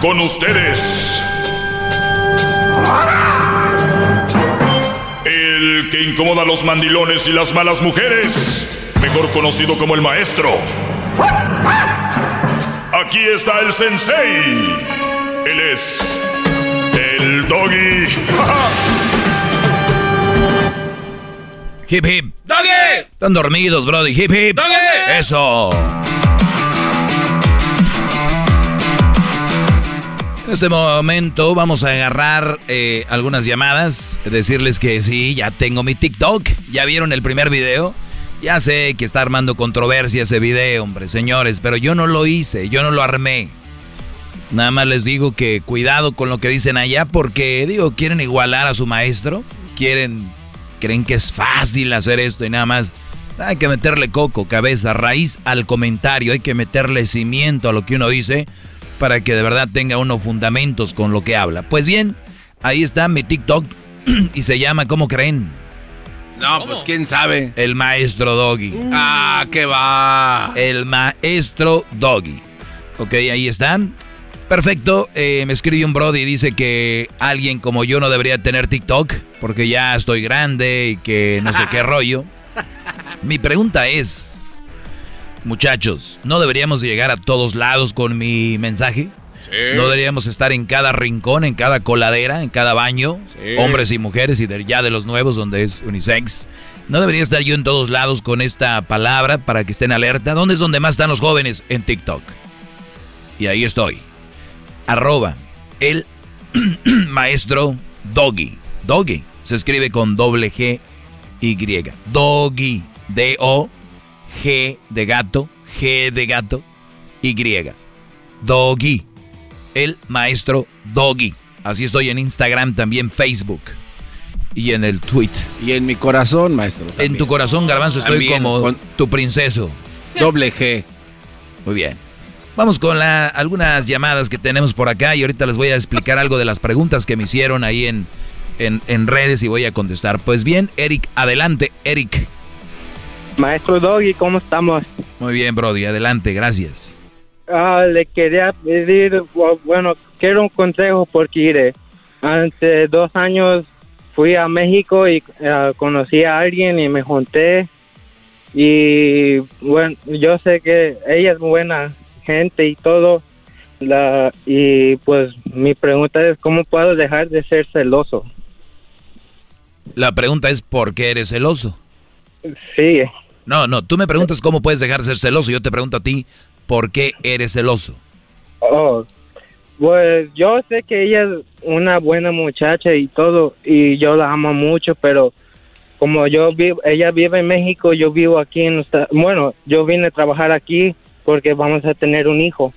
con ustedes. El que incomoda a los mandilones y las malas mujeres, mejor conocido como el maestro. Aquí está el sensei. Él es el doggy. hip hip. ¡Doggy! Están dormidos, brody. Hip hip. ¡Doggy! Eso. En este momento vamos a agarrar eh, algunas llamadas, decirles que sí, ya tengo mi TikTok, ya vieron el primer video, ya sé que está armando controversia ese video, hombre, señores, pero yo no lo hice, yo no lo armé. Nada más les digo que cuidado con lo que dicen allá porque, digo, quieren igualar a su maestro, quieren, creen que es fácil hacer esto y nada más. Hay que meterle coco, cabeza, raíz al comentario, hay que meterle cimiento a lo que uno dice para que de verdad tenga uno fundamentos con lo que habla. Pues bien, ahí está mi TikTok y se llama, ¿cómo creen? No, pues quién sabe. El maestro Doggy. Ah, qué va. El maestro Doggy. Ok, ahí están. Perfecto. Eh, me escribe un brody y dice que alguien como yo no debería tener TikTok porque ya estoy grande y que no sé qué rollo. Mi pregunta es, Muchachos, ¿no deberíamos llegar a todos lados con mi mensaje? Sí. ¿No deberíamos estar en cada rincón, en cada coladera, en cada baño? Hombres y mujeres y ya de los nuevos donde es unisex. ¿No debería estar yo en todos lados con esta palabra para que estén alerta? ¿Dónde es donde más están los jóvenes? En TikTok. Y ahí estoy. Arroba el maestro Doggy. Doggy. Se escribe con doble G Y. Doggy. D-O G de gato, G de gato, Y. Doggy. El maestro Doggy. Así estoy en Instagram, también Facebook. Y en el tweet. Y en mi corazón, maestro. En tu corazón, garbanzo, estoy como tu princeso. Doble G. Muy bien. Vamos con algunas llamadas que tenemos por acá y ahorita les voy a explicar algo de las preguntas que me hicieron ahí en, en, en redes y voy a contestar. Pues bien, Eric, adelante, Eric. Maestro Doggy, ¿cómo estamos? Muy bien, Brody, adelante, gracias. Ah, le quería pedir, bueno, quiero un consejo porque hace dos años fui a México y ah, conocí a alguien y me junté y bueno, yo sé que ella es buena gente y todo la y pues mi pregunta es cómo puedo dejar de ser celoso. La pregunta es ¿por qué eres celoso? Sí. No, no, tú me preguntas cómo puedes dejar de ser celoso. Yo te pregunto a ti, ¿por qué eres celoso? Oh, pues yo sé que ella es una buena muchacha y todo, y yo la amo mucho, pero como yo vivo, ella vive en México, yo vivo aquí en, bueno, yo vine a trabajar aquí porque vamos a tener un hijo.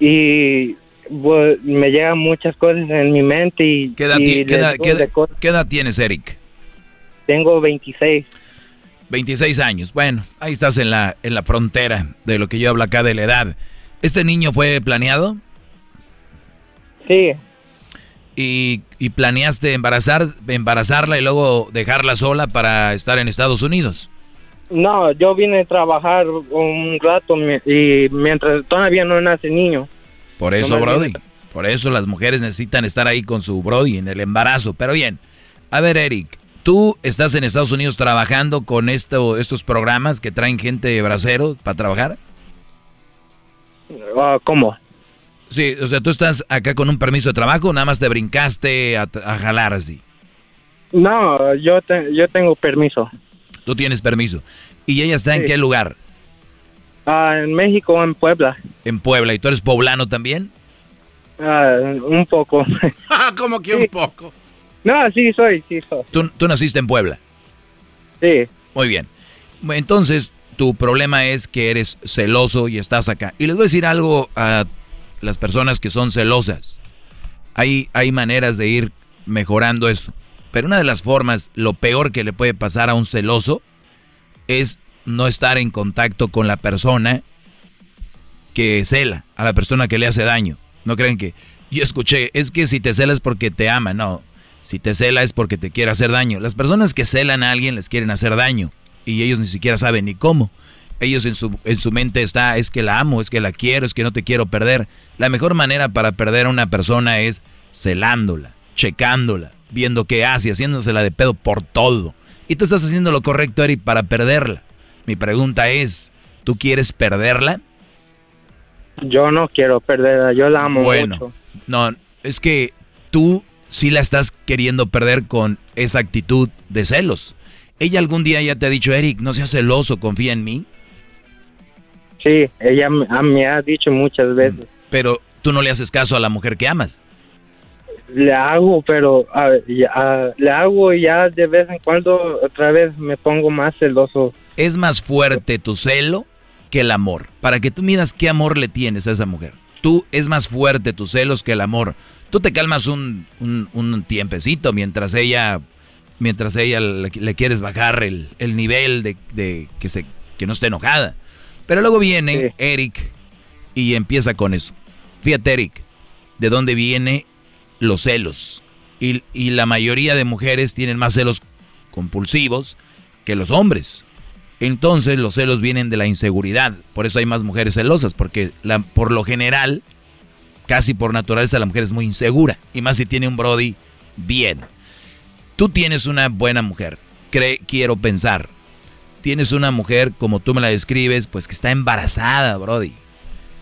Y pues, me llegan muchas cosas en mi mente y... ¿Qué edad, ¿qué edad tienes, Eric? Tengo 26. 26 años. Bueno, ahí estás en la, en la frontera de lo que yo hablo acá de la edad. ¿Este niño fue planeado? Sí. ¿Y, y planeaste embarazar, embarazarla y luego dejarla sola para estar en Estados Unidos? No, yo vine a trabajar un rato y mientras todavía no nace niño. Por eso, Brody. Por eso las mujeres necesitan estar ahí con su Brody en el embarazo. Pero bien, a ver, Eric, ¿Tú estás en Estados Unidos trabajando con esto, estos programas que traen gente de bracero para trabajar? Ah, ¿Cómo? Sí, o sea, tú estás acá con un permiso de trabajo, nada más te brincaste a, jalar así. No, yo, yo tengo permiso. Tú tienes permiso. ¿Y ella está en qué lugar? Ah, en México, en Puebla. En Puebla. ¿Y tú eres poblano también? Ah, un poco. ¿Cómo que un poco? No, sí soy, sí soy. ¿Tú, naciste en Puebla? Sí. Muy bien. Entonces, tu problema es que eres celoso y estás acá. Y les voy a decir algo a las personas que son celosas. Hay, hay maneras de ir mejorando eso. Pero una de las formas, lo peor que le puede pasar a un celoso es no estar en contacto con la persona que cela, a la persona que le hace daño. No creen que yo escuché, es que si te celas porque te ama, no. Si te cela es porque te quiere hacer daño. Las personas que celan a alguien les quieren hacer daño y ellos ni siquiera saben ni cómo. Ellos en su, en su mente está, es que la amo, es que la quiero, es que no te quiero perder. La mejor manera para perder a una persona es celándola, checándola, viendo qué hace, haciéndosela de pedo por todo. Y tú estás haciendo lo correcto, Eric, para perderla. Mi pregunta es, ¿tú quieres perderla? Yo no quiero perderla, yo la amo bueno, No, es que tú sí la estás queriendo perder con esa actitud de celos. ¿Ella algún día ya te ha dicho, Eric, no seas celoso, confía en mí? Sí, ella me ha dicho muchas veces. Pero tú no le haces caso a la mujer que amas. Le hago, pero le hago y ya de vez en cuando otra vez me pongo más celoso. Es más fuerte tu celo que el amor. Para que tú midas qué amor le tienes a esa mujer. Tú es más fuerte tus celos que el amor. Tú te calmas un, un, tiempecito mientras ella, mientras ella le, quieres bajar el, nivel de, que, se, que no esté enojada. Pero luego viene Eric y empieza con eso. Fíjate, Eric, de dónde viene los celos. Y, y, la mayoría de mujeres tienen más celos compulsivos que los hombres. Entonces los celos vienen de la inseguridad. Por eso hay más mujeres celosas, porque la, por lo general, casi por naturaleza, la mujer es muy insegura. Y más si tiene un Brody bien. Tú tienes una buena mujer. Cree, quiero pensar. Tienes una mujer, como tú me la describes, pues que está embarazada, Brody.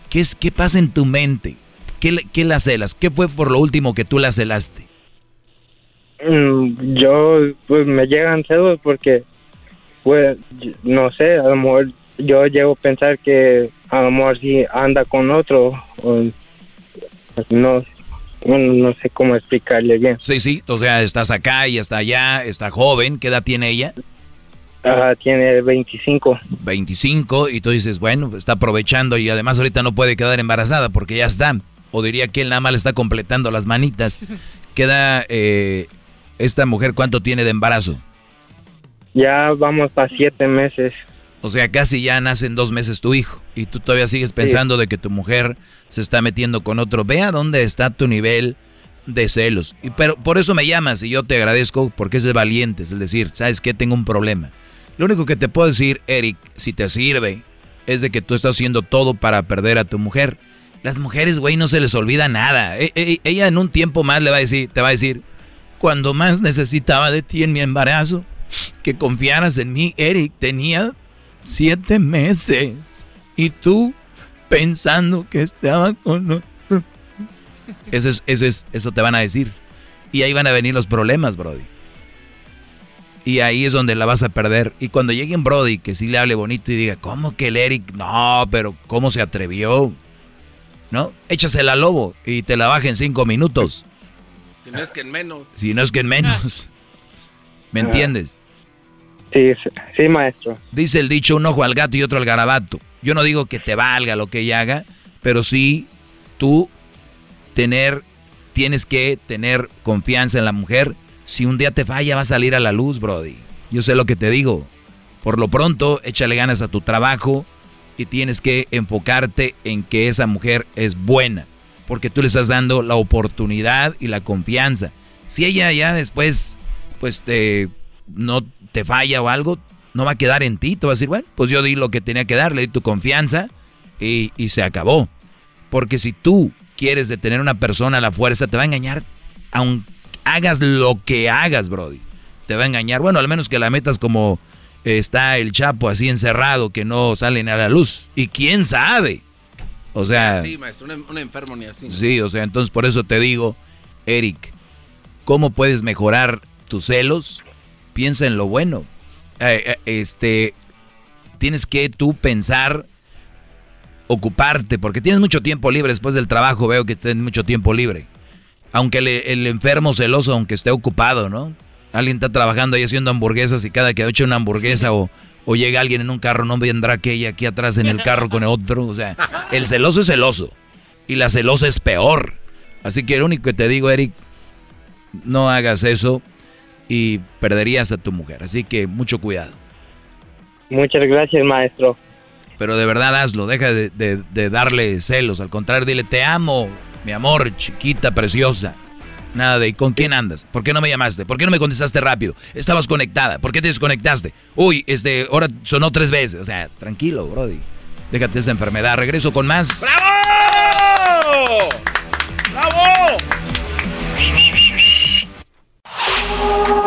¿Qué, es, qué pasa en tu mente? ¿Qué, ¿Qué la celas? ¿Qué fue por lo último que tú la celaste? Mm, yo, pues me llegan celos porque pues no sé, a lo mejor yo llego a pensar que a lo mejor si anda con otro, o, no, no sé cómo explicarle bien. Sí, sí, o sea, estás acá y está allá, está joven, ¿qué edad tiene ella? tiene 25. 25 y tú dices, bueno, está aprovechando y además ahorita no puede quedar embarazada porque ya está. O diría que él nada más le está completando las manitas. Queda eh, esta mujer, ¿cuánto tiene de embarazo? Ya vamos para siete meses. O sea, casi ya nace en dos meses tu hijo y tú todavía sigues pensando de que tu mujer se está metiendo con otro. Ve a dónde está tu nivel de celos. Y, pero por eso me llamas y yo te agradezco porque es de valientes, es decir, ¿sabes qué? Tengo un problema. Lo único que te puedo decir, Eric, si te sirve, es de que tú estás haciendo todo para perder a tu mujer. Las mujeres, güey, no se les olvida nada. E, e, ella en un tiempo más le va a decir, te va a decir, cuando más necesitaba de ti en mi embarazo, que confiaras en mí, Eric. Tenía siete meses. Y tú pensando que estaba con... Eso, es, eso, es, eso te van a decir. Y ahí van a venir los problemas, Brody. Y ahí es donde la vas a perder. Y cuando lleguen Brody, que sí le hable bonito y diga, ¿cómo que el Eric? No, pero ¿cómo se atrevió? ¿No? Échasela al lobo y te la baja en cinco minutos. Si no es que en menos. Si no es que en menos. ¿Me entiendes? Sí, sí, maestro. Dice el dicho, un ojo al gato y otro al garabato. Yo no digo que te valga lo que ella haga, pero sí tú tener, tienes que tener confianza en la mujer. Si un día te falla, va a salir a la luz, Brody. Yo sé lo que te digo. Por lo pronto, échale ganas a tu trabajo y tienes que enfocarte en que esa mujer es buena, porque tú le estás dando la oportunidad y la confianza. Si ella ya después pues te, no te falla o algo, no va a quedar en ti. Te va a decir, bueno, pues yo di lo que tenía que dar, le di tu confianza y, se acabó. Porque si tú quieres detener a una persona a la fuerza, te va a engañar, aunque hagas lo que hagas, Brody. Te va a engañar. Bueno, al menos que la metas como está el Chapo así encerrado, que no salen a la luz. Y quién sabe. O sea. Sí, maestro, un, enfermo ni así. Sí, o sea, entonces por eso te digo, Eric, ¿cómo puedes mejorar tus celos, piensa en lo bueno. Eh, eh, este, tienes que tú pensar, ocuparte, porque tienes mucho tiempo libre después del trabajo, veo que tienes mucho tiempo libre. Aunque el, enfermo celoso, aunque esté ocupado, ¿no? Alguien está trabajando ahí haciendo hamburguesas y cada que ha hecho una hamburguesa o, llega alguien en un carro, no vendrá aquella aquí atrás en el carro con otro. O sea, el celoso es celoso y la celosa es peor. Así que lo único que te digo, Eric, no hagas eso y perderías a tu mujer. Así que mucho cuidado. Muchas gracias, maestro. Pero de verdad hazlo, deja de, darle celos. Al contrario, dile, te amo, mi amor, chiquita, preciosa. Nada de ¿con quién andas? ¿Por qué no me llamaste? ¿Por qué no me contestaste rápido? Estabas conectada. ¿Por qué te desconectaste? Uy, este, ahora sonó tres veces. O sea, tranquilo, Brody. Déjate esa enfermedad. Regreso con más. ¡Bravo! ¡Bravo!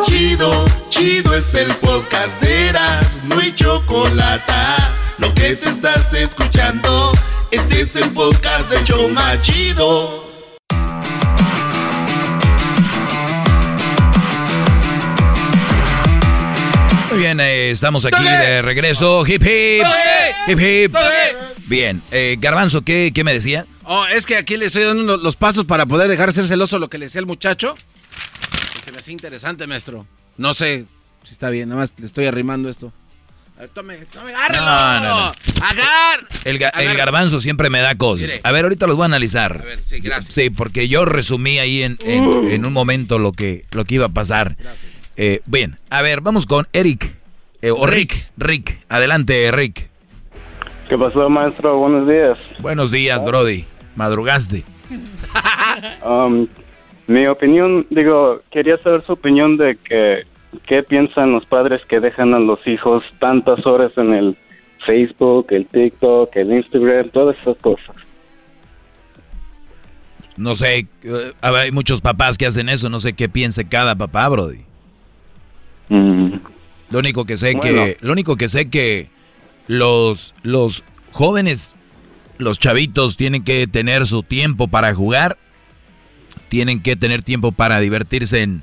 Chido, chido es el podcast de Eras, no hay chocolate. Lo que te estás escuchando, este es el podcast de Choma Chido. Muy bien, eh, estamos aquí de regreso. Hip hip. Hip hip. Bien, eh, Garbanzo, ¿qué, ¿qué me decías? Oh, es que aquí le estoy dando los pasos para poder dejar de ser celoso lo que le decía el muchacho. Se me hace interesante, maestro. No sé si está bien, nada más le estoy arrimando esto. A ver, tome, tome, agárrelo. No, no, no. Agar. El, ga- el Agar- garbanzo siempre me da cosas. Mire. A ver, ahorita los voy a analizar. A ver, sí, gracias. Sí, porque yo resumí ahí en, en- en un momento lo que, lo que iba a pasar. Eh, bien, a ver, vamos con Eric. Eh, o Rick. Rick. Adelante, Rick. ¿Qué pasó, maestro? Buenos días. Buenos días, Brody. Madrugaste. Um, mi opinión, digo, quería saber su opinión de que qué piensan los padres que dejan a los hijos tantas horas en el Facebook, el TikTok, el Instagram, todas esas cosas. No sé, eh, hay muchos papás que hacen eso. No sé qué piense cada papá, Brody. Mm, Lo único que sé Bueno. que, lo único que sé que los, los jóvenes, los chavitos tienen que tener su tiempo para jugar, tienen que tener tiempo para divertirse en,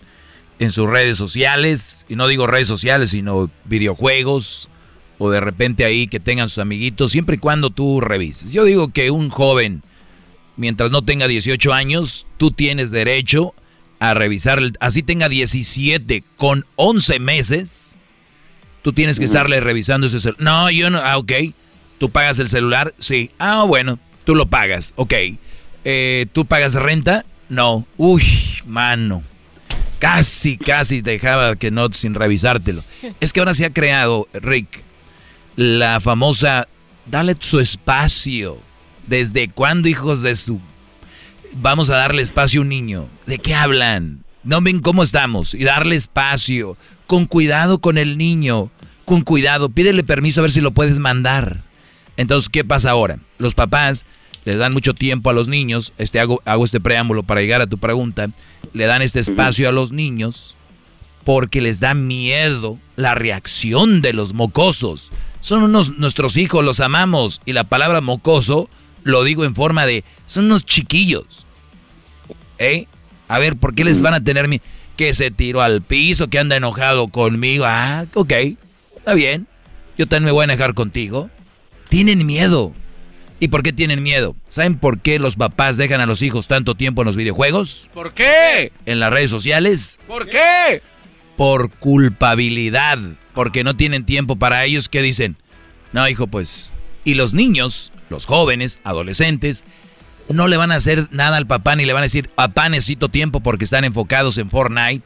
en sus redes sociales, y no digo redes sociales, sino videojuegos, o de repente ahí que tengan sus amiguitos, siempre y cuando tú revises. Yo digo que un joven, mientras no tenga 18 años, tú tienes derecho a revisar, así tenga 17 con 11 meses, tú tienes que estarle revisando ese celular. No, yo no, ah, ok. ¿Tú pagas el celular? Sí. Ah, bueno, tú lo pagas, ok. Eh, ¿Tú pagas renta? No. Uy, mano. Casi, casi dejaba que no sin revisártelo. Es que ahora se ha creado, Rick, la famosa, dale su espacio. ¿Desde cuándo, hijos de su... Vamos a darle espacio a un niño? ¿De qué hablan? No ven cómo estamos. Y darle espacio. Con cuidado con el niño. Con cuidado. Pídele permiso a ver si lo puedes mandar. Entonces, ¿qué pasa ahora? Los papás le dan mucho tiempo a los niños. Este, hago, hago este preámbulo para llegar a tu pregunta. Le dan este espacio a los niños porque les da miedo la reacción de los mocosos. Son unos nuestros hijos, los amamos. Y la palabra mocoso lo digo en forma de son unos chiquillos. ¿Eh? A ver, ¿por qué les van a tener miedo? Que se tiró al piso, que anda enojado conmigo. Ah, ok. Está bien. Yo también me voy a enojar contigo. Tienen miedo. ¿Y por qué tienen miedo? ¿Saben por qué los papás dejan a los hijos tanto tiempo en los videojuegos? ¿Por qué? ¿En las redes sociales? ¿Por qué? por culpabilidad, porque no tienen tiempo para ellos que dicen, no hijo, pues, y los niños, los jóvenes, adolescentes, no le van a hacer nada al papá ni le van a decir, papá necesito tiempo porque están enfocados en Fortnite,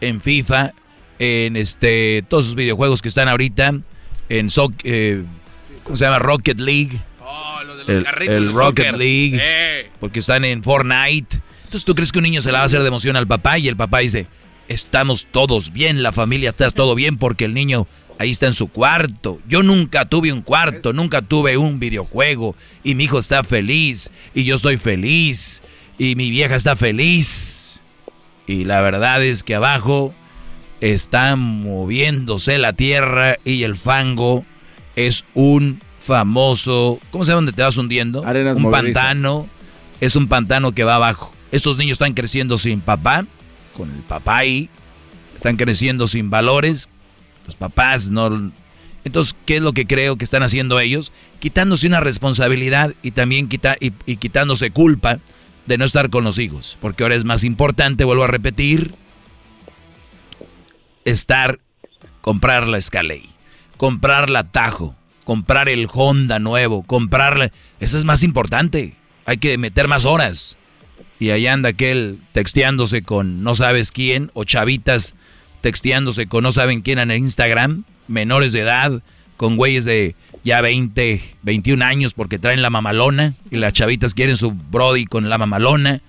en FIFA, en este, todos esos videojuegos que están ahorita, en eh, ¿cómo se llama? Rocket League, Oh, lo de los el, carritos el de Rocket soccer. League, Eh. porque están en Fortnite. Entonces, ¿tú crees que un niño se la va a hacer de emoción al papá? Y el papá dice, estamos todos bien, la familia está todo bien porque el niño ahí está en su cuarto. Yo nunca tuve un cuarto, nunca tuve un videojuego y mi hijo está feliz y yo estoy feliz y mi vieja está feliz. Y la verdad es que abajo está moviéndose la tierra y el fango es un famoso, ¿cómo se llama donde te vas hundiendo? Arenas un pantano, es un pantano que va abajo. Estos niños están creciendo sin papá, con el papá ahí, están creciendo sin valores, los papás no... Entonces, ¿qué es lo que creo que están haciendo ellos? Quitándose una responsabilidad y también quita, y, y quitándose culpa de no estar con los hijos. Porque ahora es más importante, vuelvo a repetir, estar, comprar la Escalade, comprar la Tajo, comprar el Honda nuevo, comprarle... Eso es más importante. Hay que meter más horas. Y ahí anda aquel texteándose con no sabes quién, o chavitas texteándose con no saben quién en el Instagram, menores de edad, con güeyes de ya 20, 21 años porque traen la mamalona, y las chavitas quieren su brody con la mamalona.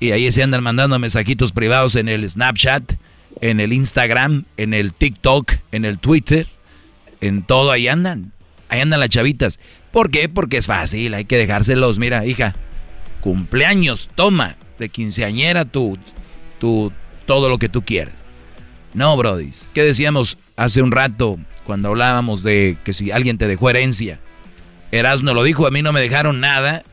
Y ahí se andan mandando mensajitos privados en el Snapchat, en el Instagram, en el TikTok, en el Twitter, en todo ahí andan. Ahí andan las chavitas. ¿Por qué? Porque es fácil, hay que dejárselos. Mira, hija, cumpleaños, toma, de quinceañera tú, tú, todo lo que tú quieras. No, Brody. ¿Qué decíamos hace un rato cuando hablábamos de que si alguien te dejó herencia? Erasmo lo dijo, a mí no me dejaron nada,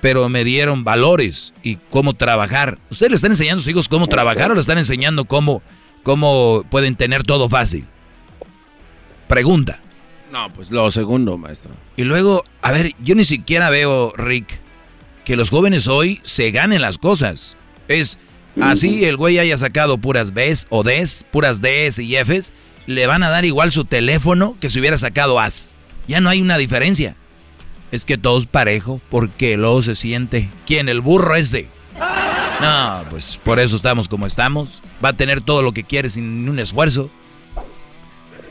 pero me dieron valores y cómo trabajar. ¿Ustedes le están enseñando a sus hijos cómo trabajar o le están enseñando cómo, cómo pueden tener todo fácil? Pregunta. No, pues lo segundo, maestro. Y luego, a ver, yo ni siquiera veo, Rick, que los jóvenes hoy se ganen las cosas. Es así el güey haya sacado puras Bs o Ds, puras Ds y Fs, le van a dar igual su teléfono que si hubiera sacado As. Ya no hay una diferencia. Es que todo es parejo porque luego se siente. ¿Quién? El burro este. No, pues por eso estamos como estamos. Va a tener todo lo que quiere sin un esfuerzo.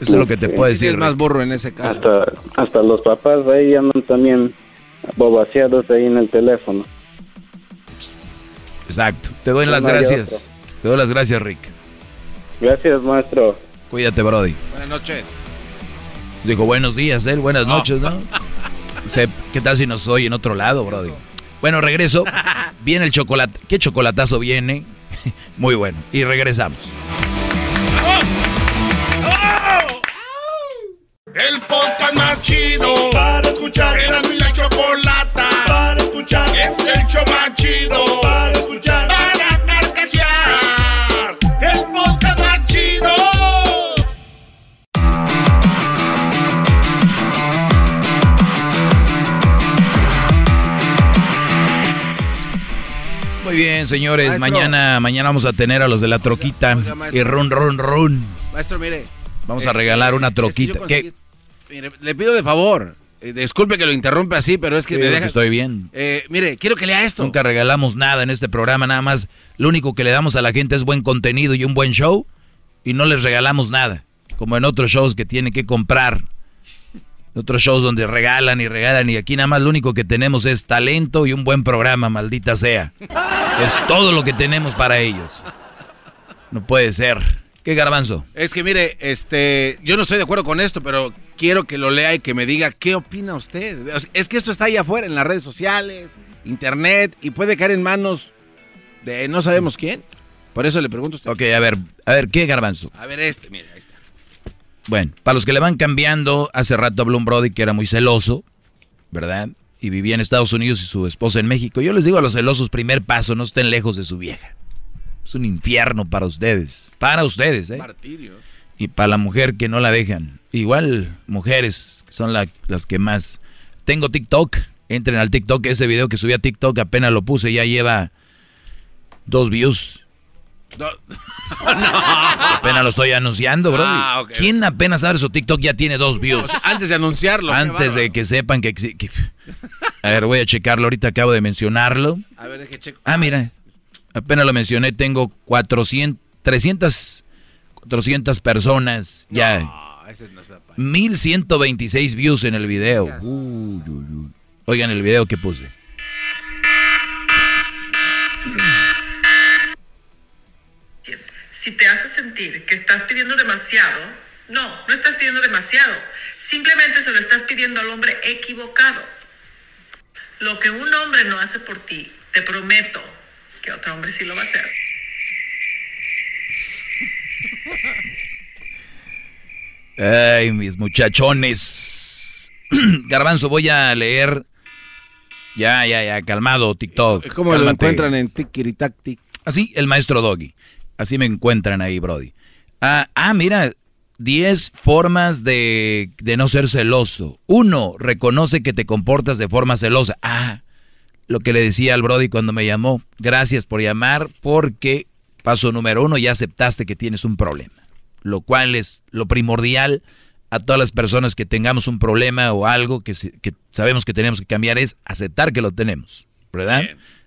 Eso es lo que te puedo decir. Es más burro en ese caso. Hasta, hasta los papás de ahí andan también bobaseados ahí en el teléfono. Exacto. Te doy las gracias. Te doy las gracias, Rick. Gracias, maestro. Cuídate, Brody. Buenas noches. Dijo buenos días, él. Buenas noches, ¿no? ¿Qué tal si nos oye en otro lado, Brody? Bueno, regreso. Viene el chocolate. ¿Qué chocolatazo viene? Muy bueno. Y regresamos. Chido para escuchar. Era mi la chocolata para escuchar. Es el show más chido para escuchar. Para carcajear. El podcast más chido. Muy bien, señores. Mañana, mañana vamos a tener a los de la troquita. y run, run, run. Maestro, mire. Vamos a regalar una troquita. ¿Qué? Mire, le pido de favor. eh, disculpe que lo interrumpe así, pero es que Sí, me que deja. estoy bien. Eh, mire, quiero que lea esto. Nunca regalamos nada en este programa, nada más. Lo único que le damos a la gente es buen contenido y un buen show. Y no les regalamos nada. Como en otros shows que tienen que comprar. Otros shows donde regalan y regalan. Y aquí nada más lo único que tenemos es talento y un buen programa, maldita sea. Es todo lo que tenemos para ellos. No puede ser. ¿Qué garbanzo? Es que mire, este, yo no estoy de acuerdo con esto, pero quiero que lo lea y que me diga qué opina usted. Es que esto está ahí afuera, en las redes sociales, internet, y puede caer en manos de no sabemos quién. Por eso le pregunto a usted. Ok, a ver, a ver, ¿qué garbanzo? A ver este, mire, ahí está. Bueno, para los que le van cambiando, hace rato habló un Brody que era muy celoso, ¿verdad? Y vivía en Estados Unidos y su esposa en México. Yo les digo a los celosos, primer paso, no estén lejos de su vieja. Es un infierno para ustedes. Para ustedes, ¿eh? Martirio. Y para la mujer que no la dejan. Igual mujeres son la- las que más... Tengo TikTok. Entren al TikTok. Ese video que subí a TikTok apenas lo puse. Ya lleva dos views. No, Apenas lo estoy anunciando, bro. Ah. ¿Quién apenas abre su TikTok ya tiene dos views? o sea, antes de anunciarlo. Antes de que sepan que, que- A ver, voy a checarlo. Ahorita acabo de mencionarlo. A ver, es que checo. Ah, mira. Apenas lo mencioné. Tengo 400... 300... 400 personas ya. No, ese no está pa- 1126 views en el video. Uy, uy, uy. Oigan el video que puse. Si te hace sentir que estás pidiendo demasiado, no, no estás pidiendo demasiado. Simplemente se lo estás pidiendo al hombre equivocado. Lo que un hombre no hace por ti, te prometo que otro hombre sí lo va a hacer. Ay, mis muchachones. Garbanzo, voy a leer. Ya, ya, ya, calmado, TikTok. Es como lo cálmate. encuentran en Tikiritaktik. Así, el maestro Doggy. Así me encuentran ahí, Brody. Ah, ah, mira, 10 formas de, de no ser celoso. Uno, reconoce que te comportas de forma celosa. Ah, lo que le decía al Brody cuando me llamó. Gracias por llamar porque, paso número uno, ya aceptaste que tienes un problema. Lo cual es lo primordial a todas las personas que tengamos un problema o algo que, se- que sabemos que tenemos que cambiar es aceptar que lo tenemos, ¿verdad?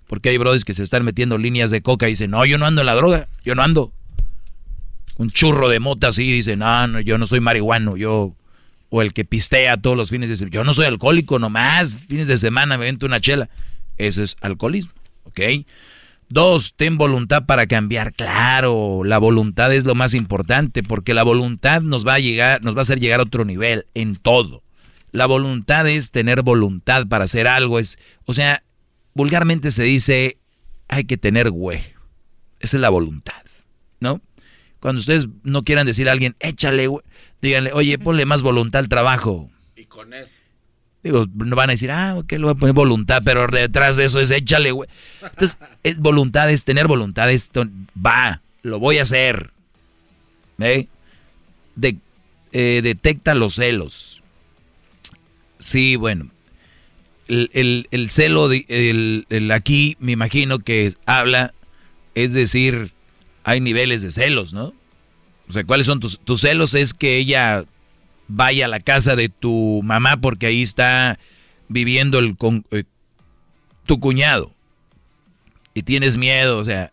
Porque hay brodis que se están metiendo líneas de coca y dicen, no, yo no ando en la droga, yo no ando. Un churro de mota así, dice, no, no, yo no soy marihuano, yo... O el que pistea todos los fines de semana, yo no soy alcohólico, nomás fines de semana me vento una chela. Eso es alcoholismo. ¿ok? Dos, ten voluntad para cambiar. Claro, la voluntad es lo más importante porque la voluntad nos va a llegar, nos va a hacer llegar a otro nivel en todo. La voluntad es tener voluntad para hacer algo. Es, o sea, vulgarmente se dice, hay que tener güey. Esa es la voluntad, ¿no? Cuando ustedes no quieran decir a alguien, échale, güey, díganle, oye, ponle más voluntad al trabajo. Y con eso. Digo, no van a decir, ah, ok, le voy a poner voluntad, pero detrás de eso es échale, güey. Entonces, es voluntad, es tener voluntad, esto va, lo voy a hacer. ¿Eh? Eh, detecta los celos. Sí, bueno. El, el, celo, de, el, aquí me imagino que habla, es decir, hay niveles de celos, ¿no? O sea, ¿cuáles son tus, tus celos? Es que ella vaya a la casa de tu mamá porque ahí está viviendo el con, eh, tu cuñado. Y tienes miedo, o sea,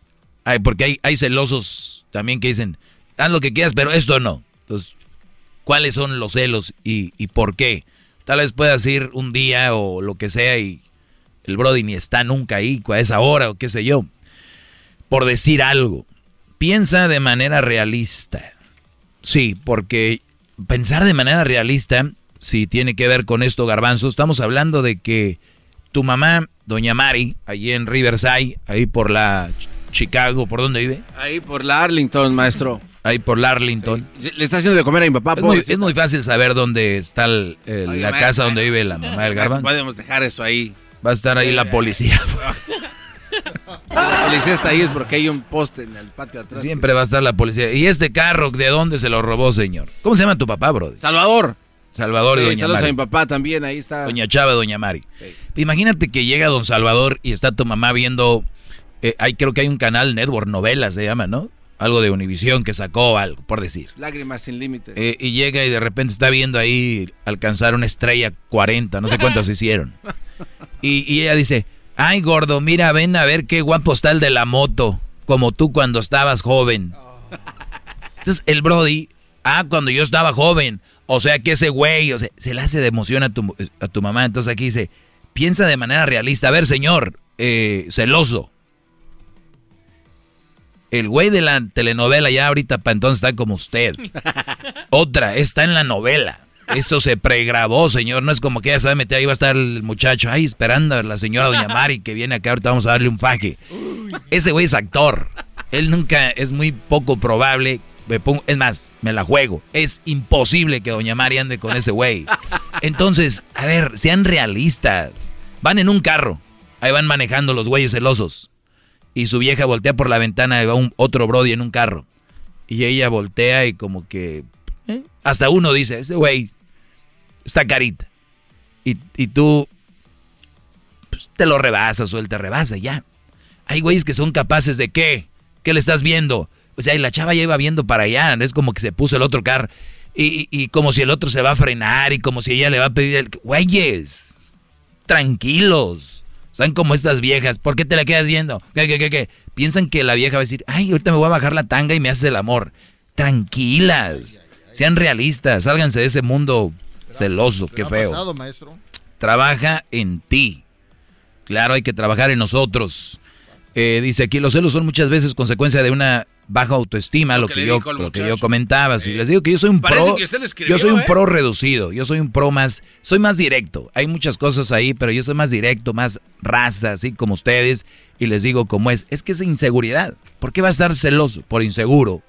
porque hay, hay celosos también que dicen, haz lo que quieras, pero esto no. Entonces, ¿cuáles son los celos y, y por qué? Tal vez puedas ir un día o lo que sea y el Brody ni está nunca ahí a esa hora o qué sé yo. Por decir algo, piensa de manera realista. Sí, porque pensar de manera realista, si tiene que ver con esto, Garbanzo, estamos hablando de que tu mamá, doña Mari, allí en Riverside, ahí por la Chicago, ¿por dónde vive? Ahí por la Arlington, maestro. Ahí por la Arlington. Le está haciendo de comer a mi papá. Es muy, fácil saber dónde está la casa donde vive la mamá del Garbanzo. Podemos dejar eso ahí. Va a estar ahí la policía. La policía está ahí es porque hay un poste en el patio atrás. Siempre va a estar la policía. ¿Y este carro de dónde se lo robó, señor? ¿Cómo se llama tu papá, bro? Salvador. Salvador y doña saludos a mi papá también, ahí está. Doña Chava, doña Mari. Imagínate que llega don Salvador y está tu mamá viendo, eh, creo que hay un canal network, novelas se llama, ¿no? Algo de Univisión que sacó algo, por decir. Lágrimas sin límites. Eh, y llega y de repente está viendo ahí alcanzar una estrella 40, no sé cuántas hicieron. Y, y ella dice, Ay, gordo, mira, ven a ver qué guapo está el de la moto, como tú cuando estabas joven. Entonces el Brody, ah, cuando yo estaba joven, o sea que ese güey, o sea, se le hace de emoción a tu, a tu mamá. Entonces aquí dice, piensa de manera realista. A ver, señor, eh, celoso. El güey de la telenovela ya ahorita para entonces está como usted. Otra, está en la novela. Eso se pregrabó, señor. No es como que ya sabe meter ahí va a estar el muchacho ahí esperando a la señora Doña Mari que viene acá. Ahorita vamos a darle un faje. Ese güey es actor. Él nunca, es muy poco probable. Es más, me la juego. Es imposible que Doña Mari ande con ese güey. Entonces, a ver, sean realistas. Van en un carro. Ahí van manejando los güeyes celosos. Y su vieja voltea por la ventana y va un, otro Brody en un carro. Y ella voltea y como que. Hasta uno dice, ese güey está carita. Y, tú pues, te lo rebasas o él te rebasa, ya. Hay güeyes que son capaces de qué? ¿Qué le estás viendo? O sea, y la chava ya iba viendo para allá, es como que se puso el otro carro. Y, y, como si el otro se va a frenar y como si ella le va a pedir el... Güeyes, tranquilos. ¿Saben como estas viejas? ¿Por qué te la quedas viendo? ¿Qué, qué, qué, qué? Piensan que la vieja va a decir, ay, ahorita me voy a bajar la tanga y me haces el amor. Tranquilas. Sean realistas, sálganse de ese mundo celoso, qué feo. Trabaja en ti. Claro, hay que trabajar en nosotros. Eh, dice aquí, los celos son muchas veces consecuencia de una baja autoestima, lo, que, yo, lo que yo comentaba. Si les digo que yo soy un pro, yo soy un ¿eh? pro reducido, yo soy un pro más, soy más directo. Hay muchas cosas ahí, pero yo soy más directo, más raza, así como ustedes. Y les digo cómo es. Es que es inseguridad. ¿Por qué va a estar celoso? Por inseguro.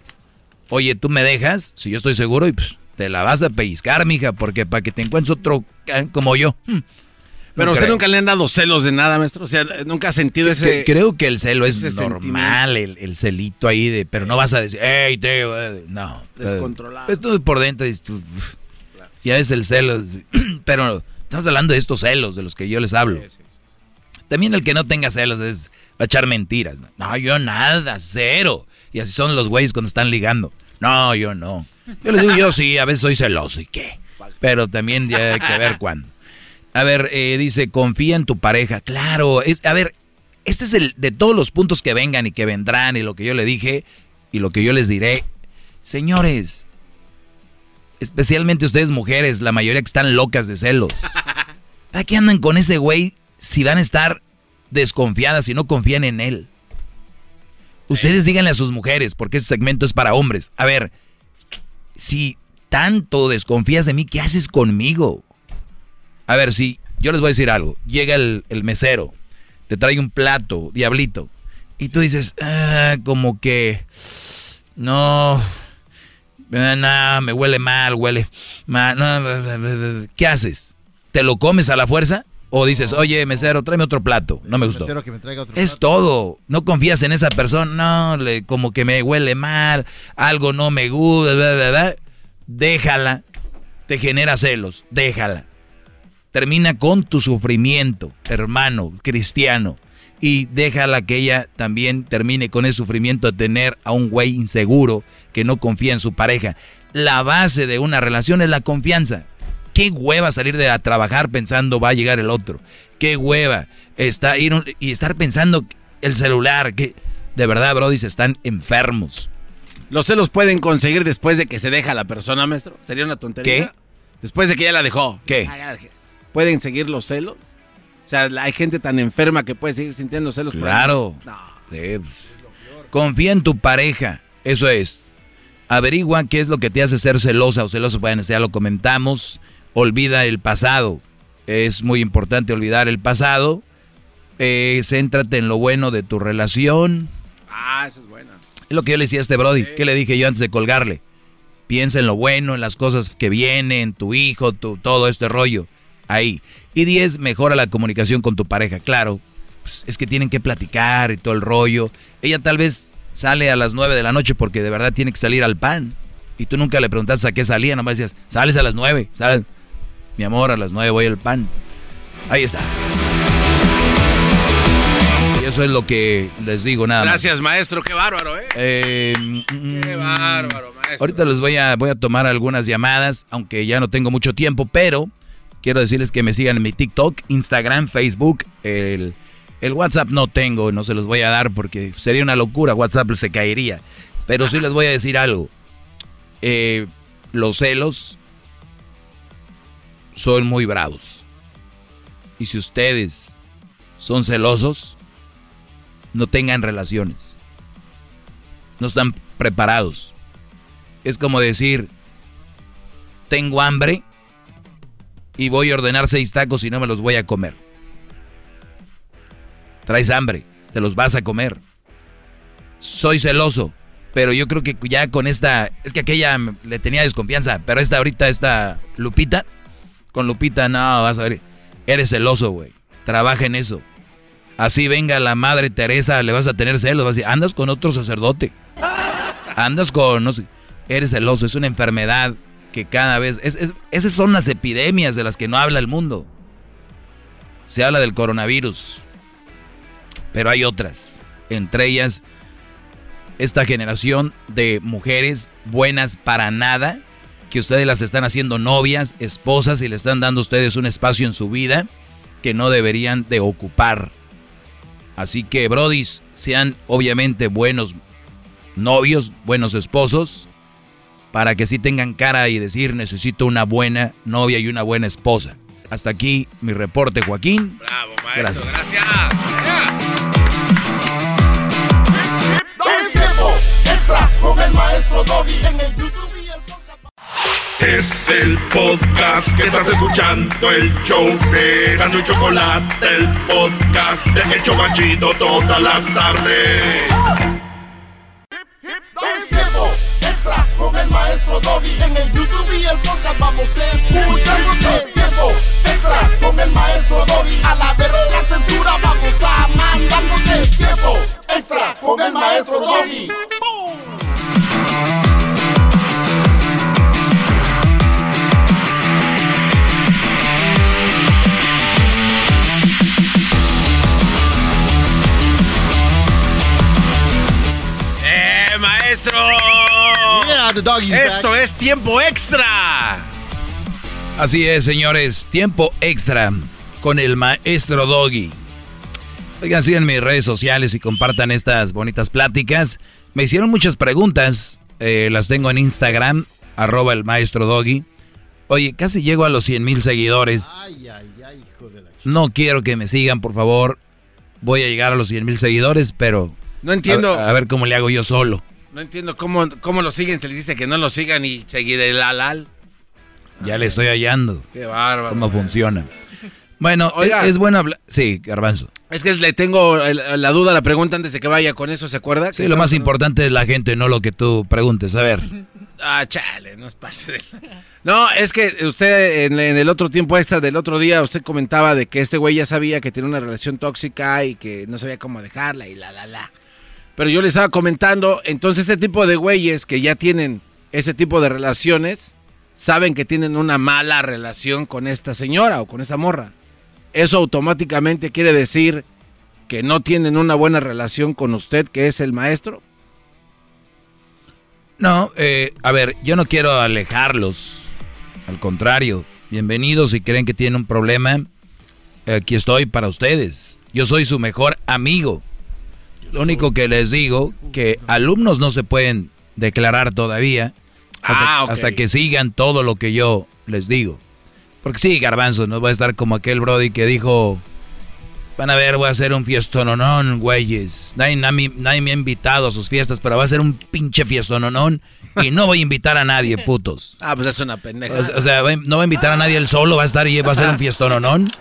Oye, ¿tú me dejas? Si yo estoy seguro, y pues, te la vas a pellizcar, mija, porque para que te encuentres otro como yo. Hmm. Pero usted nunca le han dado celos de nada, maestro. O sea, nunca ha sentido ese. Creo que el celo es normal, el, celito ahí de. Pero no vas a decir, hey, Teo, eh", no. Descontrolado. Pues tú por dentro y tú. Ya es el celo. Pero estamos hablando de estos celos de los que yo les hablo. También el que no tenga celos es va a echar mentiras. No, yo nada, cero. Y así son los güeyes cuando están ligando. No, yo no. Yo les digo, yo sí, a veces soy celoso y qué. Pero también ya hay que ver cuándo. A ver, eh, dice, confía en tu pareja. Claro, es, a ver, este es el de todos los puntos que vengan y que vendrán y lo que yo le dije y lo que yo les diré. Señores, especialmente ustedes mujeres, la mayoría que están locas de celos. ¿Para qué andan con ese güey si van a estar desconfiadas y no confían en él. Ustedes díganle a sus mujeres, porque ese segmento es para hombres. A ver, si tanto desconfías de mí, ¿qué haces conmigo? A ver, si yo les voy a decir algo. Llega el, mesero, te trae un plato, diablito, y tú dices, ah, como que, no, no, me huele mal, huele mal. ¿Qué haces? ¿Te lo comes a la fuerza? O dices, oye, mesero, tráeme otro plato. No me gustó. es todo. No confías en esa persona. No, le, como que me huele mal, algo no me gusta. Déjala. Te genera celos. Déjala. Termina con tu sufrimiento, hermano, cristiano. Y déjala que ella también termine con el sufrimiento de tener a un güey inseguro que no confía en su pareja. La base de una relación es la confianza. Qué hueva salir de a trabajar pensando va a llegar el otro. Qué hueva está ir y estar pensando el celular. Que de verdad, Brody, se están enfermos. ¿Los celos pueden conseguir después de que se deja la persona, maestro? ¿Sería una tontería? ¿Qué? Después de que ya la dejó. ¿Qué? Ah, ¿Pueden seguir los celos? O sea, hay gente tan enferma que puede seguir sintiendo celos. Claro. No. Pues. Confía en tu pareja. Eso es. Averigua qué es lo que te hace ser celosa o celoso. Bueno, ya lo comentamos olvida el pasado. Es muy importante olvidar el pasado. Eh, céntrate en lo bueno de tu relación. Ah, esa es buena. Es lo que yo le decía a este Brody. ¿Qué le dije yo antes de colgarle? Piensa en lo bueno, en las cosas que vienen, tu hijo, tu, todo este rollo. Ahí. Y 10, mejora la comunicación con tu pareja. Claro, pues, es que tienen que platicar y todo el rollo. Ella tal vez sale a las 9 de la noche porque de verdad tiene que salir al pan. Y tú nunca le preguntaste a qué salía, nomás decías, sales a las 9, ¿sabes? Mi amor, a las 9 voy al pan. Ahí está. Y eso es lo que les digo, nada Gracias, maestro. Qué bárbaro, ¿eh? eh Qué bárbaro, maestro. Ahorita les voy a, voy a tomar algunas llamadas, aunque ya no tengo mucho tiempo, pero quiero decirles que me sigan en mi TikTok, Instagram, Facebook, el, el WhatsApp no tengo, no se los voy a dar porque sería una locura, WhatsApp se caería. Pero sí les voy a decir algo. Eh, los celos son muy bravos. Y si ustedes son celosos, no tengan relaciones. No están preparados. Es como decir, tengo hambre y voy a ordenar seis tacos y no me los voy a comer. Traes hambre, te los vas a comer. Soy celoso, pero yo creo que ya con esta, es que aquella le tenía desconfianza, pero esta ahorita, esta Lupita, con Lupita, no, vas a ver. Eres celoso, güey. Trabaja en eso. Así venga la madre Teresa, le vas a tener celos. Vas a decir, andas con otro sacerdote. Andas con, no sé. Eres celoso, es una enfermedad que cada vez. esas son las epidemias de las que no habla el mundo. Se habla del coronavirus. Pero hay otras. Entre ellas, esta generación de mujeres buenas para nada que ustedes las están haciendo novias, esposas y le están dando a ustedes un espacio en su vida que no deberían de ocupar. Así que, brodis, sean obviamente buenos novios, buenos esposos, para que sí tengan cara y decir necesito una buena novia y una buena esposa. Hasta aquí mi reporte, Joaquín. Bravo, maestro, gracias. Extra con el maestro Doggy en el YouTube. Es el podcast que estás escuchando, el show de Gano y Chocolate, el podcast de Hecho Banchito todas las tardes. Es tiempo extra con el maestro Doggy. En el YouTube y el podcast vamos a escuchar. Es tiempo extra con el maestro Doggy. A la verga censura vamos a mandarnos. Es tiempo extra con el maestro Doggy. Esto es tiempo extra. Así es, señores, tiempo extra con el maestro Doggy. Oigan, sigan mis redes sociales y compartan estas bonitas pláticas. Me hicieron muchas preguntas, eh, las tengo en Instagram, arroba el maestro Doggy. Oye, casi llego a los 100 mil seguidores. No quiero que me sigan, por favor. voy a llegar a los 100 mil seguidores, pero... No entiendo. A, ver cómo le hago yo solo. No entiendo cómo, cómo lo siguen. Se les dice que no lo sigan y seguir el alal. Ya le estoy hallando. Qué bárbaro. Cómo funciona. Bueno, Oiga, es, bueno hablar. Sí, Garbanzo. Es que le tengo la duda, la pregunta antes de que vaya con eso, ¿se acuerda? Sí, lo más importante es la gente, no lo que tú preguntes. A ver. Ah, chale, no es pase de... No, es que usted en, el otro tiempo extra del otro día, usted comentaba de que este güey ya sabía que tiene una relación tóxica y que no sabía cómo dejarla y la, la, la. Pero yo le estaba comentando, entonces este tipo de güeyes que ya tienen ese tipo de relaciones, saben que tienen una mala relación con esta señora o con esta morra. Eso automáticamente quiere decir que no tienen una buena relación con usted, que es el maestro. No, eh, a ver, yo no quiero alejarlos. Al contrario, bienvenidos si creen que tienen un problema. Aquí estoy para ustedes. Yo soy su mejor amigo. Lo único que les digo, que alumnos no se pueden declarar todavía hasta, ah, hasta que sigan todo lo que yo les digo. Porque sí, garbanzo, no va a estar como aquel Brody que dijo Van a ver, voy a hacer un fiestononón, güeyes. Nadie, nadie, me ha invitado a sus fiestas, pero va a ser un pinche fiestononón y no voy a invitar a nadie, putos. Ah, pues es una pendeja. O, sea, no va a invitar a nadie él solo, va a estar y va a ser un fiestononón.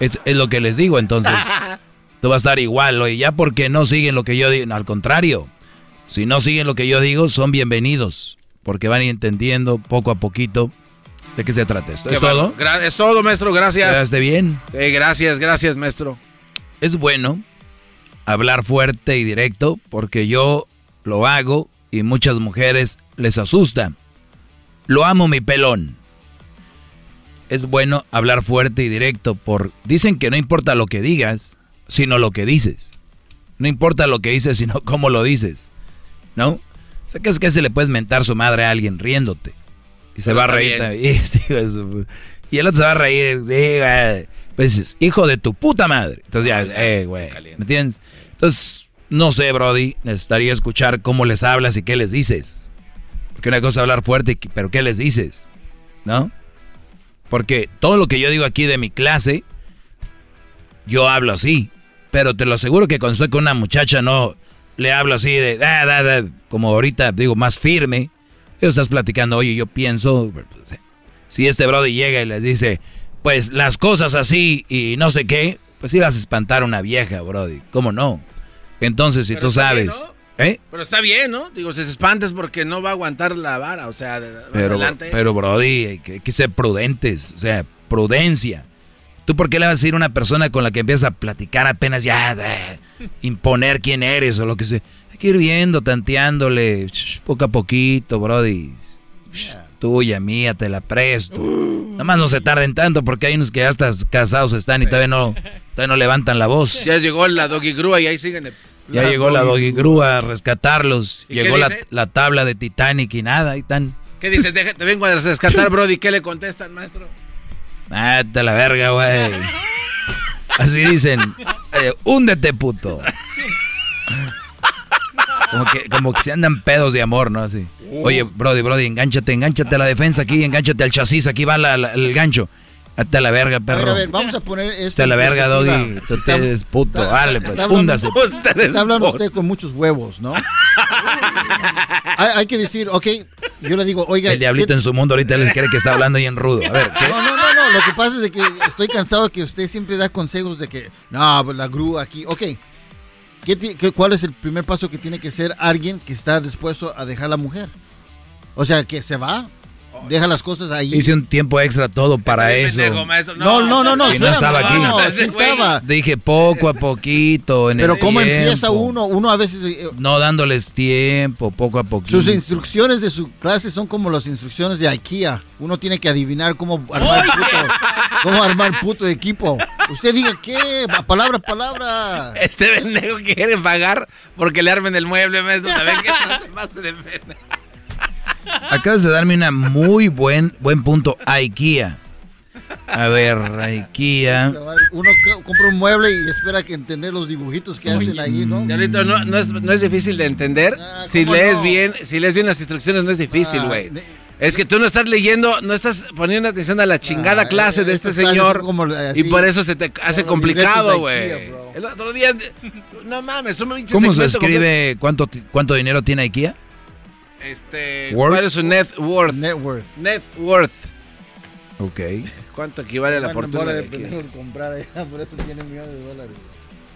Es, es lo que les digo, entonces. Tú vas a estar igual, oye, ya porque no siguen lo que yo digo. al contrario, si no siguen lo que yo digo, son bienvenidos. Porque van entendiendo poco a poquito ¿De qué se trata esto? ¿Es todo? Es todo, maestro, gracias. ¿Quedaste bien? gracias, gracias, maestro. Es bueno hablar fuerte y directo porque yo lo hago y muchas mujeres les asusta. Lo amo mi pelón. Es bueno hablar fuerte y directo por dicen que no importa lo que digas, sino lo que dices. No importa lo que dices, sino cómo lo dices. ¿No? O sea, que es que se le puedes mentar su madre a alguien riéndote. Y se va a reír Y el otro se va a reír. Pues hijo de tu puta madre. Entonces ya, eh, güey. ¿Me entiendes? Entonces, no sé, Brody. Necesitaría escuchar cómo les hablas y qué les dices. Porque una cosa es hablar fuerte, pero ¿qué les dices? ¿No? Porque todo lo que yo digo aquí de mi clase, yo hablo así. Pero te lo aseguro que cuando estoy con una muchacha no le hablo así de, como ahorita digo, más firme estás platicando, oye, yo pienso, si este brody llega y les dice, pues las cosas así y no sé qué, pues ibas a espantar a una vieja, brody. ¿Cómo no? Entonces, si tú sabes... ¿Eh? Pero está bien, ¿no? Digo, si se espantes porque no va a aguantar la vara, o sea, pero, adelante. Pero, Brody, hay que, hay que, ser prudentes, o sea, prudencia. ¿Tú por qué le vas a decir a una persona con la que empiezas a platicar apenas ya, imponer quién eres o lo que sea? Hay que ir viendo, tanteándole, poco a poquito, brody. Tuya, mía, te la presto. Nada más no se tarden tanto porque hay unos que ya estás casados están y todavía no, todavía no levantan la voz. Ya llegó la doggy grúa y ahí siguen. Ya llegó la doggy grúa a rescatarlos. Llegó la, la, tabla de Titanic y nada, ahí están. ¿Qué dice? Te vengo a rescatar, brody. ¿Qué le contestan, maestro? Ah, te la verga, güey. Así dicen. Eh, húndete, puto. Como que, como que se andan pedos de amor, ¿no? Así. Oye, Brody, Brody, engánchate, engánchate a la defensa aquí, engánchate al chasis, aquí va el gancho. Hasta la verga, perro. A ver, a ver, vamos a poner esto. Hasta la verga, Doggy. Ustedes puto. Dale, pues, púndase. Está hablando usted con muchos huevos, ¿no? hay, hay, que decir, ok, yo le digo, oiga. El diablito en su mundo ahorita le cree que está hablando ahí en rudo. A ver, No, no, no, no. Lo que pasa es que estoy cansado de que usted siempre da consejos de que, no, pues la grúa aquí. Ok. ¿Qué, cuál es el primer paso que tiene que ser alguien que está dispuesto a dejar a la mujer? O sea, que se va, deja las cosas ahí. Hice un tiempo extra todo para eso. no, no, no, no. Y no estaba aquí. No, sí estaba. Dije poco a poquito. En Pero ¿cómo empieza uno? Uno a veces. Eh, no dándoles tiempo, poco a poquito. Sus instrucciones de su clase son como las instrucciones de IKEA. Uno tiene que adivinar cómo armar puto, cómo armar puto equipo. Usted diga qué, palabra, palabra. Este pendejo quiere pagar porque le armen el mueble, maestro. ¿Saben qué? No se pase de pena. Acabas de darme una muy buen, buen punto. IKEA. A ver, IKEA. Uno compra un mueble y espera que entender los dibujitos que hacen ahí, ¿no? no, no, es, no es difícil de entender. Ah, si lees bien, si lees bien las instrucciones no es difícil, ah, güey. Es que tú no estás leyendo, no estás poniendo atención a la chingada Ah, clase de este estas clases señor. son como así, y por eso se te hace complicado, güey. El otro día, no mames, son ¿Cómo se escribe cuánto, cuánto dinero tiene IKEA? Este, Worth? ¿cuál es su net worth? Net worth. Net worth. Ok. ¿Cuánto equivale a la fortuna de de IKEA? pendejos comprar allá, por eso tiene millones de dólares.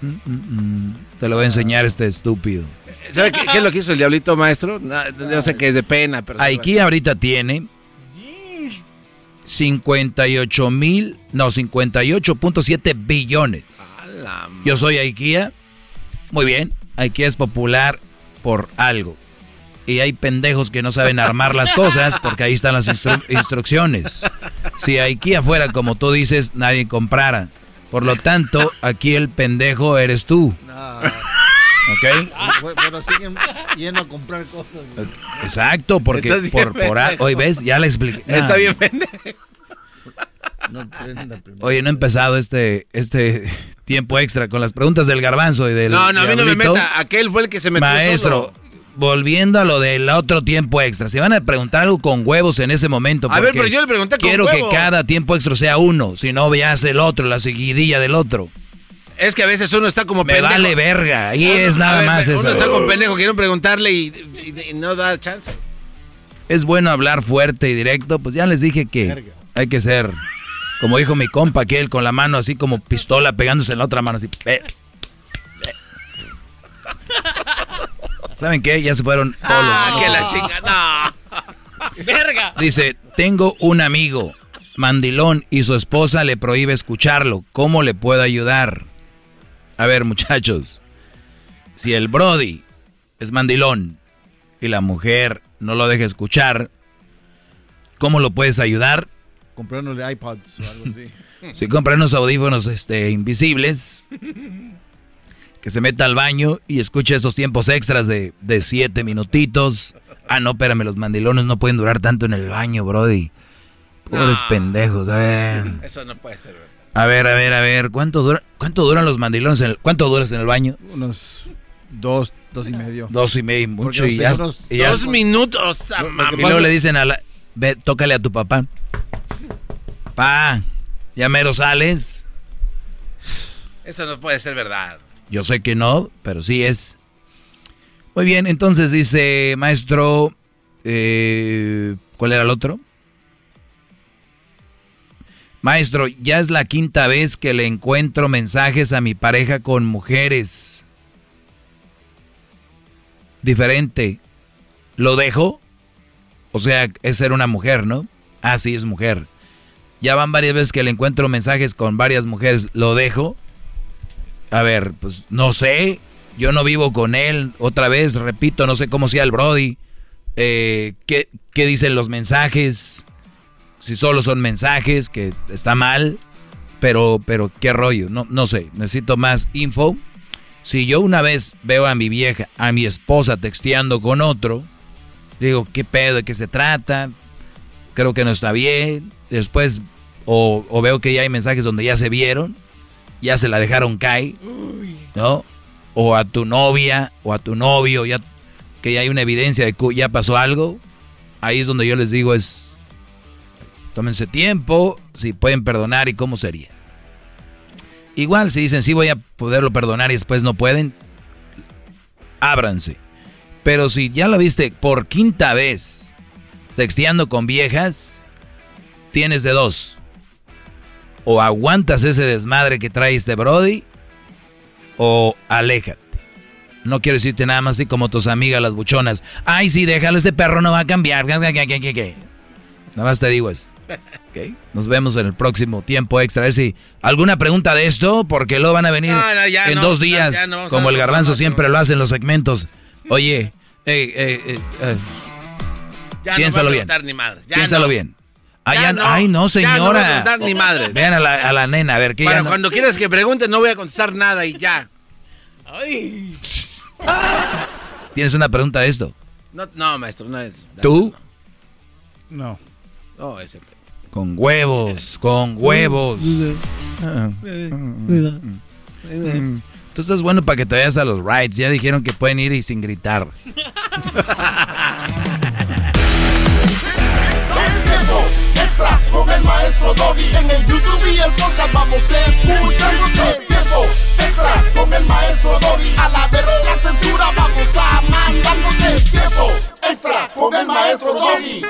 Mm, mm, mm. Te lo voy a enseñar este estúpido. ¿Sabe qué, qué es lo que hizo el diablito maestro? No, yo sé que es de pena, pero... IKEA ahorita tiene 58 mil, no, 58.7 billones. Yo soy IKEA. Muy bien. IKEA es popular por algo. Y hay pendejos que no saben armar las cosas porque ahí están las instru- instrucciones. Si IKEA fuera como tú dices, nadie comprara. Por lo tanto, aquí el pendejo eres tú. No, ¿Ok? pero siguen yendo a comprar cosas. Exacto, porque Estás bien por, por hoy ves, ya le expliqué. Está No. bien pendejo. No. Oye, no he empezado este, este tiempo extra con las preguntas del garbanzo y del. No, no, a mí no me meta. Aquel fue el que se metió Maestro, solo. Volviendo a lo del otro tiempo extra. Se van a preguntar algo con huevos en ese momento. A ver, pero yo le pregunté con Quiero huevos. que cada tiempo extra sea uno, si no hace el otro, la seguidilla del otro. Es que a veces uno está como Me pendejo. vale verga. Ahí Uno- es nada ver, más Uno eso. está con pendejo, quieren preguntarle y, y- y no da chance. Es bueno hablar fuerte y directo. Pues ya les dije que Verga. hay que ser, como dijo mi compa aquel, con la mano así como pistola pegándose en la otra mano así. ¿Saben qué? Ya se fueron todos los- Ah, que la chinga. No. Verga. Dice, tengo un amigo, mandilón, y su esposa le prohíbe escucharlo. ¿Cómo le puedo ayudar? A ver, muchachos, si el Brody es mandilón y la mujer no lo deja escuchar, ¿cómo lo puedes ayudar? Comprándole iPods o algo así. Si compran unos audífonos este, invisibles, que se meta al baño y escuche esos tiempos extras de, de siete minutitos. Ah, no, espérame, los mandilones no pueden durar tanto en el baño, Brody. Pobres No. pendejos, a ver. Eso no puede ser. ¿verdad? A ver, a ver, a ver, ¿cuánto, dura, cuánto duran los mandilones? En el- ¿Cuánto duras en el baño? Unos dos, dos y medio. Dos y medio, mucho. Y, ya, señoros- y, ya- Dos minutos. Lo- y luego le dicen a la... Ve, tócale a tu papá. Pa, ya mero sales. Eso no puede ser verdad. Yo sé que no, pero sí es. Muy bien, entonces dice, maestro, eh, ¿cuál era el otro? Maestro, ya es la quinta vez que le encuentro mensajes a mi pareja con mujeres. Diferente. ¿Lo dejo? O sea, es ser una mujer, ¿no? Ah, sí, es mujer. Ya van varias veces que le encuentro mensajes con varias mujeres. ¿Lo dejo? A ver, pues no sé. Yo no vivo con él. Otra vez, repito, no sé cómo sea el Brody. Eh, ¿qué, ¿Qué dicen los mensajes? Si solo son mensajes, que está mal. Pero, pero, ¿qué rollo? No, no sé. Necesito más info. Si yo una vez veo a mi vieja, a mi esposa texteando con otro, digo, ¿qué pedo? ¿De qué se trata? Creo que no está bien. Después, o, o veo que ya hay mensajes donde ya se vieron ya se la dejaron caer, ¿no? O a tu novia o a tu novio, ya que ya hay una evidencia de que ya pasó algo, ahí es donde yo les digo es, tómense tiempo, si pueden perdonar y cómo sería. Igual si dicen sí voy a poderlo perdonar y después no pueden, ábranse. Pero si ya lo viste por quinta vez texteando con viejas, tienes de dos o aguantas ese desmadre que trae este Brody o aléjate. No quiero decirte nada más así como tus amigas las buchonas. Ay, sí, déjalo, ese perro no va a cambiar. Nada más te digo eso. Ok. Nos vemos en el próximo tiempo extra. A ver si alguna pregunta de esto, porque luego van a venir No, no, ya en no, dos días, como el garbanzo siempre lo hace en los segmentos. Oye, eh, eh, eh, eh, Ya Piénsalo bien. ni madre. Piénsalo bien. Ay, ya- no. ay, no, Ya no señora. voy a ni madre. Vean a la, a la nena, a ver qué Para ya no- cuando quieras que pregunte, no voy a contestar nada y ya. Ay. ¿Tienes una pregunta de esto? No, no maestro, no es. ¿Tú? No. No, ese. Con huevos, con huevos. Tú estás bueno para que te vayas a los rides. Ya dijeron que pueden ir y sin gritar. maestro Doggy. En el YouTube y el podcast vamos a escuchar extra con el maestro Doggy. A la verga censura vamos a mandar es tiempo extra con el maestro Doggy.